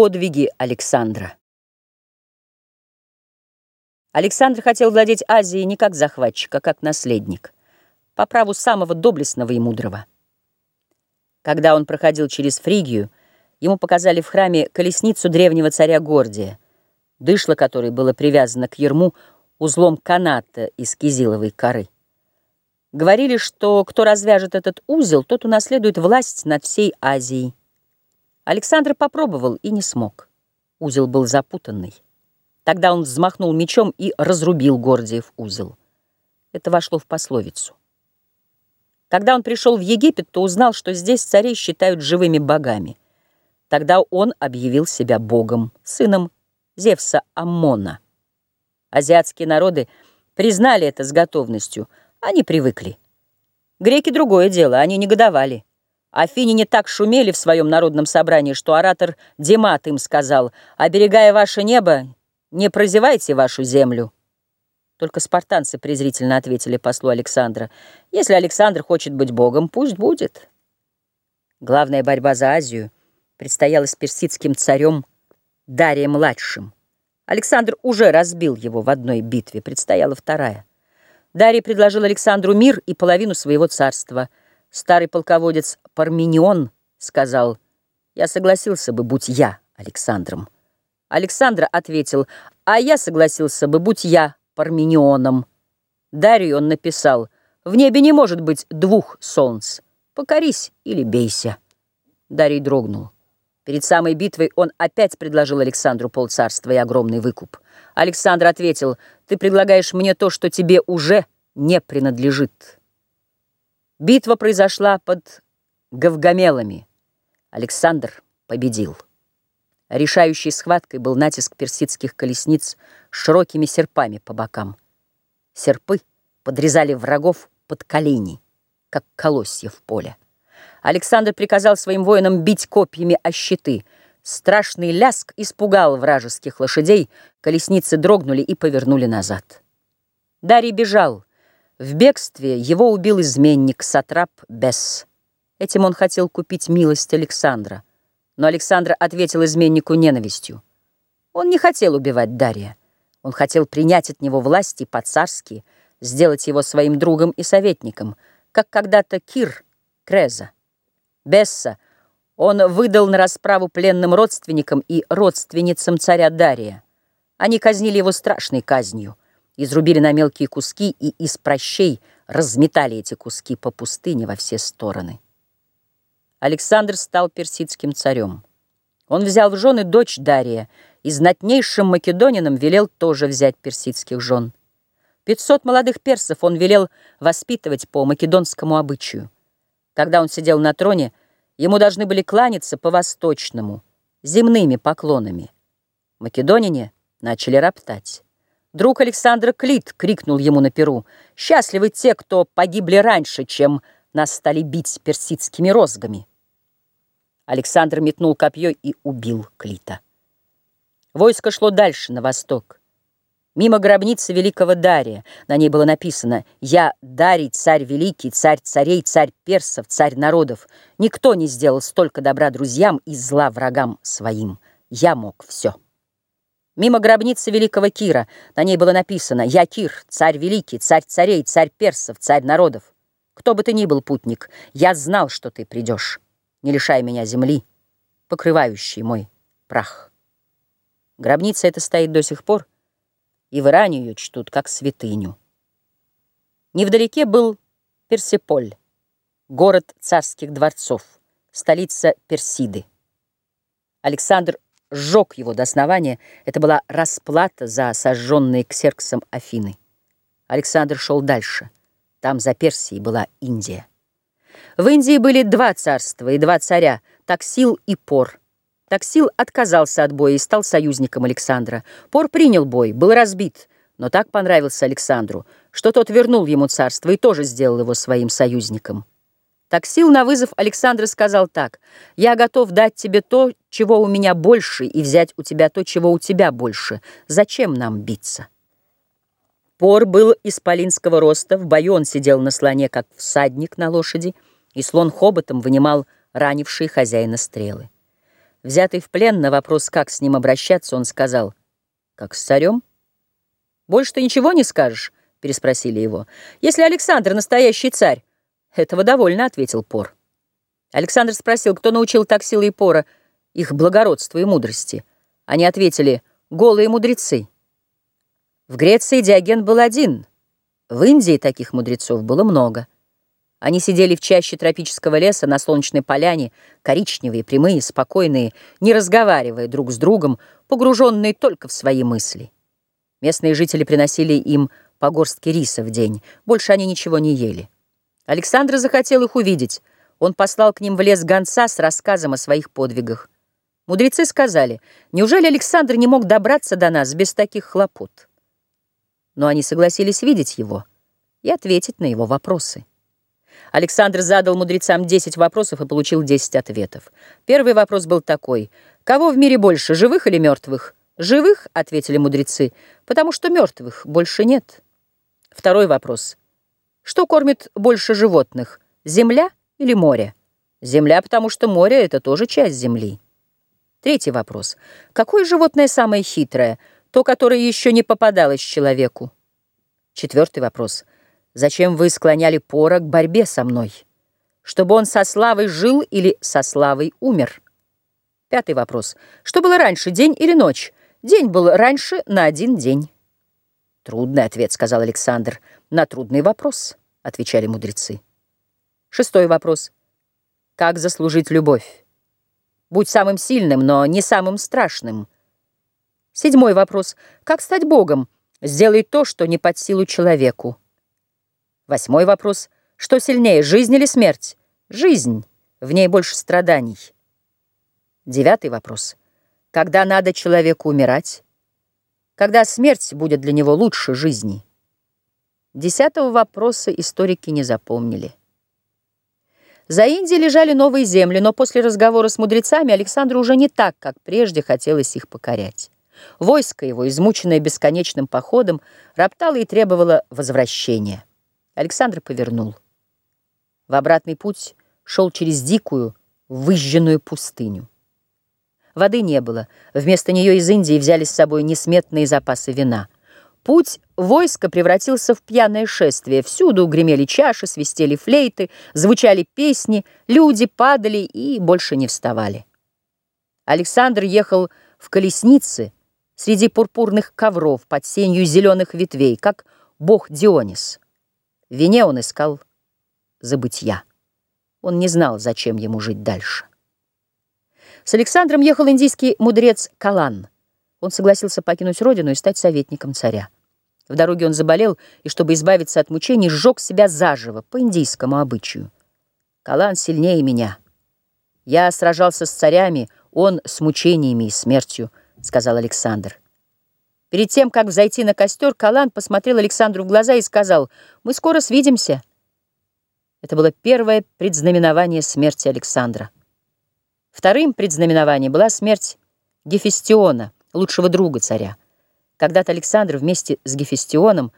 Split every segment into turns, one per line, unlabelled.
Подвиги Александра Александр хотел владеть Азией не как захватчик, а как наследник, по праву самого доблестного и мудрого. Когда он проходил через Фригию, ему показали в храме колесницу древнего царя Гордия, дышло которой было привязано к ерму узлом каната из кизиловой коры. Говорили, что кто развяжет этот узел, тот унаследует власть над всей Азией. Александр попробовал и не смог. Узел был запутанный. Тогда он взмахнул мечом и разрубил Гордиев узел. Это вошло в пословицу. Когда он пришел в Египет, то узнал, что здесь царей считают живыми богами. Тогда он объявил себя богом, сыном Зевса Аммона. Азиатские народы признали это с готовностью, они привыкли. Греки другое дело, они негодовали. Афиняне так шумели в своем народном собрании, что оратор Демат им сказал, «Оберегая ваше небо, не прозевайте вашу землю». Только спартанцы презрительно ответили послу Александра, «Если Александр хочет быть богом, пусть будет». Главная борьба за Азию предстояла с персидским царем Дарием-младшим. Александр уже разбил его в одной битве, предстояла вторая. Дарий предложил Александру мир и половину своего царства – Старый полководец Парменион сказал, «Я согласился бы, будь я Александром». Александр ответил, «А я согласился бы, будь я Парменионом». Дарью он написал, «В небе не может быть двух солнц. Покорись или бейся». Дарий дрогнул. Перед самой битвой он опять предложил Александру полцарства и огромный выкуп. Александр ответил, «Ты предлагаешь мне то, что тебе уже не принадлежит». Битва произошла под Гавгамелами. Александр победил. Решающей схваткой был натиск персидских колесниц с широкими серпами по бокам. Серпы подрезали врагов под колени, как колосья в поле. Александр приказал своим воинам бить копьями о щиты. Страшный ляск испугал вражеских лошадей, колесницы дрогнули и повернули назад. Дарий бежал, в бегстве его убил изменник Сатрап Бесс. Этим он хотел купить милость Александра. Но Александр ответил изменнику ненавистью. Он не хотел убивать Дария. Он хотел принять от него власти по-царски, сделать его своим другом и советником, как когда-то Кир Креза. Бесса он выдал на расправу пленным родственникам и родственницам царя Дария. Они казнили его страшной казнью изрубили на мелкие куски и из прощей разметали эти куски по пустыне во все стороны. Александр стал персидским царем. Он взял в жены дочь Дария и знатнейшим македонинам велел тоже взять персидских жен. Пятьсот молодых персов он велел воспитывать по македонскому обычаю. Когда он сидел на троне, ему должны были кланяться по-восточному, земными поклонами. Македонине начали роптать. Друг Александра Клит крикнул ему на перу. «Счастливы те, кто погибли раньше, чем нас стали бить персидскими розгами». Александр метнул копье и убил Клита. Войско шло дальше, на восток. Мимо гробницы великого Дария. На ней было написано «Я Дарий, царь великий, царь царей, царь персов, царь народов. Никто не сделал столько добра друзьям и зла врагам своим. Я мог все». Мимо гробницы великого Кира. На ней было написано «Я Кир, царь великий, царь царей, царь персов, царь народов». Кто бы ты ни был, путник, я знал, что ты придешь. Не лишай меня земли, покрывающей мой прах. Гробница эта стоит до сих пор, и в Иране ее чтут как святыню. Невдалеке был Персиполь, город царских дворцов, столица Персиды. Александр сжег его до основания. Это была расплата за сожженные Ксерксом Афины. Александр шел дальше. Там за Персией была Индия. В Индии были два царства и два царя – Таксил и Пор. Таксил отказался от боя и стал союзником Александра. Пор принял бой, был разбит, но так понравился Александру, что тот вернул ему царство и тоже сделал его своим союзником. Таксил на вызов Александра сказал так. «Я готов дать тебе то, чего у меня больше, и взять у тебя то, чего у тебя больше. Зачем нам биться?» Пор был исполинского роста, в бою он сидел на слоне, как всадник на лошади, и слон хоботом вынимал ранившие хозяина стрелы. Взятый в плен на вопрос, как с ним обращаться, он сказал, «Как с царем?» «Больше ты ничего не скажешь?» — переспросили его. «Если Александр настоящий царь?» «Этого довольно», — ответил Пор. Александр спросил, кто научил так силы и Пора их благородству и мудрости. Они ответили, «Голые мудрецы». В Греции Диоген был один, в Индии таких мудрецов было много. Они сидели в чаще тропического леса на солнечной поляне, коричневые, прямые, спокойные, не разговаривая друг с другом, погруженные только в свои мысли. Местные жители приносили им по горстке риса в день, больше они ничего не ели. Александр захотел их увидеть. Он послал к ним в лес гонца с рассказом о своих подвигах. Мудрецы сказали, неужели Александр не мог добраться до нас без таких хлопот? Но они согласились видеть его и ответить на его вопросы. Александр задал мудрецам 10 вопросов и получил 10 ответов. Первый вопрос был такой. Кого в мире больше, живых или мертвых? Живых, ответили мудрецы, потому что мертвых больше нет. Второй вопрос. Что кормит больше животных, земля или море? Земля, потому что море — это тоже часть земли. Третий вопрос. Какое животное самое хитрое? То, которое еще не попадалось человеку. Четвертый вопрос. Зачем вы склоняли Пора к борьбе со мной? Чтобы он со славой жил или со славой умер? Пятый вопрос. Что было раньше, день или ночь? День был раньше на один день. Трудный ответ, сказал Александр. На трудный вопрос, отвечали мудрецы. Шестой вопрос. Как заслужить любовь? Будь самым сильным, но не самым страшным. Седьмой вопрос. Как стать Богом? Сделай то, что не под силу человеку. Восьмой вопрос. Что сильнее, жизнь или смерть? Жизнь. В ней больше страданий. Девятый вопрос. Когда надо человеку умирать? Когда смерть будет для него лучше жизни? Десятого вопроса историки не запомнили. За Индией лежали новые земли, но после разговора с мудрецами Александру уже не так, как прежде хотелось их покорять. Войско его, измученное бесконечным походом, роптало и требовало возвращения. Александр повернул. В обратный путь шел через дикую, выжженную пустыню. Воды не было. Вместо нее из Индии взяли с собой несметные запасы вина. Путь войска превратился в пьяное шествие. Всюду гремели чаши, свистели флейты, звучали песни, люди падали и больше не вставали. Александр ехал в колеснице среди пурпурных ковров под сенью зеленых ветвей, как бог Дионис. В вине он искал забытья. Он не знал, зачем ему жить дальше. С Александром ехал индийский мудрец Калан. Он согласился покинуть родину и стать советником царя. В дороге он заболел, и, чтобы избавиться от мучений, сжег себя заживо, по индийскому обычаю. Калан сильнее меня. Я сражался с царями, он с мучениями и смертью, сказал Александр. Перед тем, как взойти на костер, Калан посмотрел Александру в глаза и сказал, «Мы скоро свидимся». Это было первое предзнаменование смерти Александра. Вторым предзнаменованием была смерть Гефестиона, лучшего друга царя. Когда-то Александр вместе с Гефестионом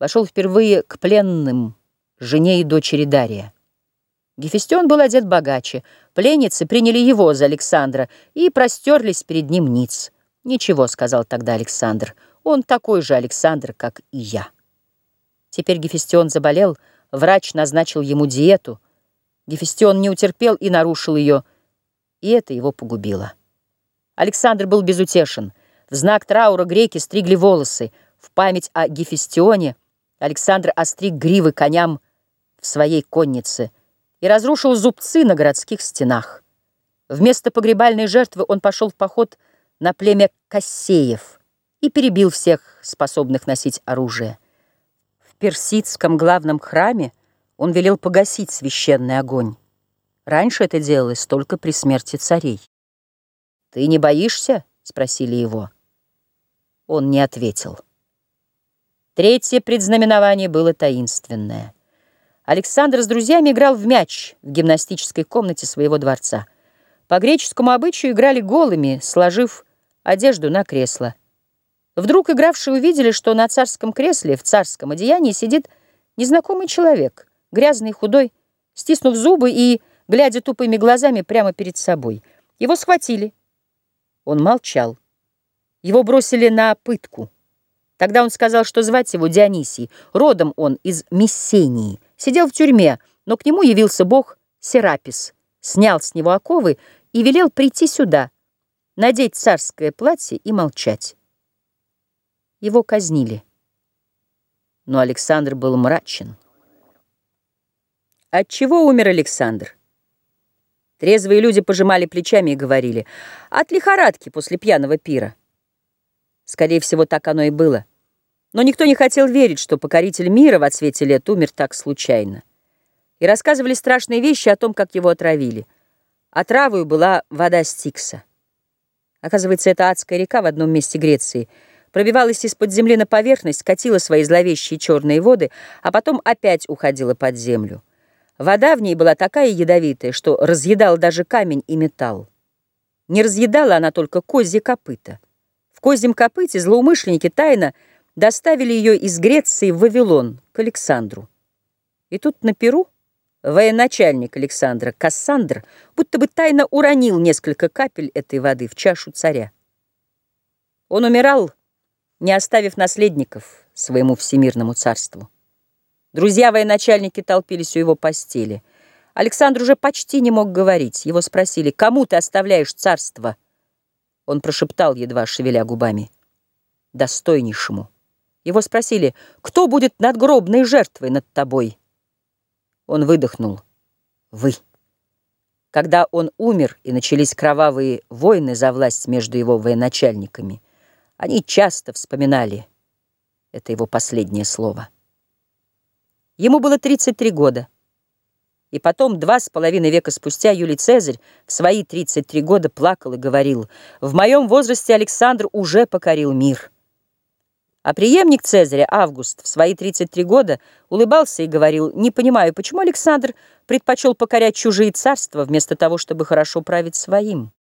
вошел впервые к пленным, жене и дочери Дария. Гефестион был одет богаче, пленницы приняли его за Александра и простерлись перед ним ниц. «Ничего», — сказал тогда Александр, — «он такой же Александр, как и я». Теперь Гефестион заболел, врач назначил ему диету. Гефестион не утерпел и нарушил ее, и это его погубило. Александр был безутешен. В знак траура греки стригли волосы. В память о Гефестионе Александр остриг гривы коням в своей коннице и разрушил зубцы на городских стенах. Вместо погребальной жертвы он пошел в поход на племя Кассеев и перебил всех, способных носить оружие. В персидском главном храме он велел погасить священный огонь. Раньше это делалось только при смерти царей. «Ты не боишься?» — спросили его. Он не ответил. Третье предзнаменование было таинственное. Александр с друзьями играл в мяч в гимнастической комнате своего дворца. По греческому обычаю играли голыми, сложив одежду на кресло. Вдруг игравшие увидели, что на царском кресле в царском одеянии сидит незнакомый человек, грязный, худой, стиснув зубы и глядя тупыми глазами прямо перед собой. Его схватили, Он молчал. Его бросили на пытку. Тогда он сказал, что звать его Дионисий. Родом он из Мессении. Сидел в тюрьме, но к нему явился бог Серапис, снял с него оковы и велел прийти сюда, надеть царское платье и молчать. Его казнили. Но Александр был мрачен. От чего умер Александр? Трезвые люди пожимали плечами и говорили, от лихорадки после пьяного пира. Скорее всего, так оно и было. Но никто не хотел верить, что покоритель мира в отсвете лет умер так случайно. И рассказывали страшные вещи о том, как его отравили. Отравою была вода Стикса. Оказывается, это адская река в одном месте Греции пробивалась из-под земли на поверхность, катила свои зловещие черные воды, а потом опять уходила под землю. Вода в ней была такая ядовитая, что разъедала даже камень и металл. Не разъедала она только козье копыта. Козьем копыте злоумышленники тайно доставили ее из Греции в Вавилон, к Александру. И тут на Перу военачальник Александра, Кассандр, будто бы тайно уронил несколько капель этой воды в чашу царя. Он умирал, не оставив наследников своему всемирному царству. Друзья военачальники толпились у его постели. Александр уже почти не мог говорить. Его спросили, кому ты оставляешь царство? Он прошептал, едва шевеля губами. Достойнейшему. Его спросили, кто будет надгробной жертвой над тобой? Он выдохнул. Вы. Когда он умер, и начались кровавые войны за власть между его военачальниками, они часто вспоминали это его последнее слово. Ему было 33 года. И потом, два с половиной века спустя, Юлий Цезарь в свои 33 года плакал и говорил, «В моем возрасте Александр уже покорил мир». А преемник Цезаря, Август, в свои 33 года улыбался и говорил, «Не понимаю, почему Александр предпочел покорять чужие царства, вместо того, чтобы хорошо править своим?»